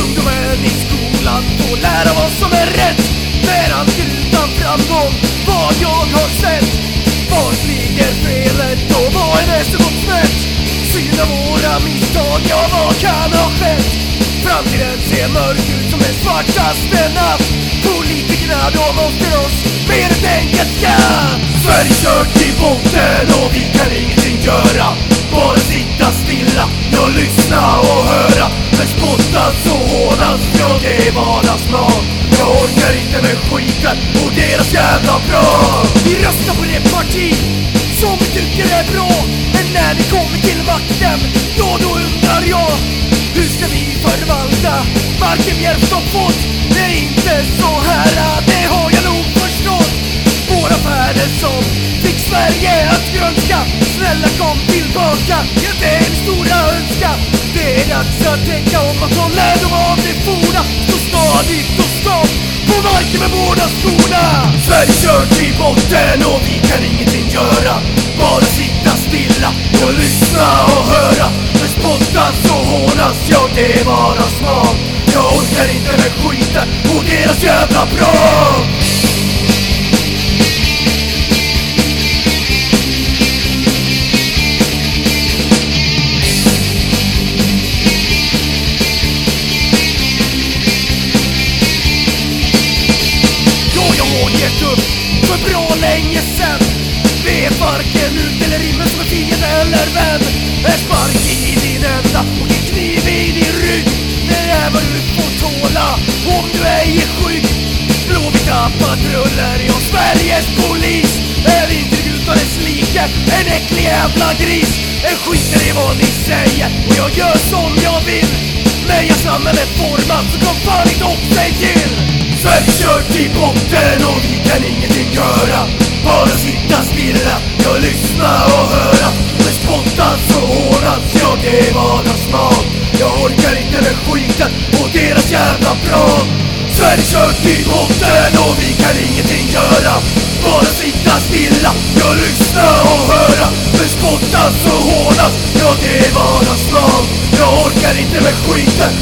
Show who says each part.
Speaker 1: Ungdomen i skolan får lära vad som är rätt. Men allt utan framgång, vad jag har sett. Var ligger felet och vad är det som gått snett? Syna våra misstag, ja vad kan ha skett? Framtiden ser mörk ut som en svartaste natt. Politikerna de åker oss med ett enkelt ja! Sverige kört i botten och vi ja det är vardagsmat. Jag orkar inte med skiten och deras jävla prat Vi röstar på det parti som vi tycker är bra. Men när vi kommer till makten, ja då undrar jag Hur ska vi förvalta marken vi har fått? Det är inte så här, det har jag nog förstått. Våra färder som fick Sverige att grönska. Snälla kom tillbaka, ja det är min stora önskan. Det är dags att tänka om och ta lärdom av på med båda skorna Sverige kör i botten och vi kan ingenting göra. Bara sitta stilla och lyssna och höra. Men spottas och hånas, ja det är bara smak. Jag orkar inte med skiten och deras jävla prat. Länge sen Vet varken ut eller in men som en fiende eller vän. En spark i din ända och en kniv i din rygg. Det är vad du får tåla om du ej är skygg. Blåvita patruller, ja Sveriges polis. En intryck utan dess like, en äcklig jävla gris. En skiter i vad ni säger och jag gör som jag vill. Men jag samhället format så kom fan inte upp sig till. Sverige kört i botten och vi kan ingenting göra. Bara sitta stilla, jag lyssna och höra. Men spottas och hånas, ja det är vardagsmat. Jag orkar inte med skiten och deras jävla prat. Sverige kört i botten och vi kan ingenting göra. Bara sitta stilla, jag lyssna och höra. Men spottas och hånas, ja det är vardagsmat. Jag orkar inte med skiten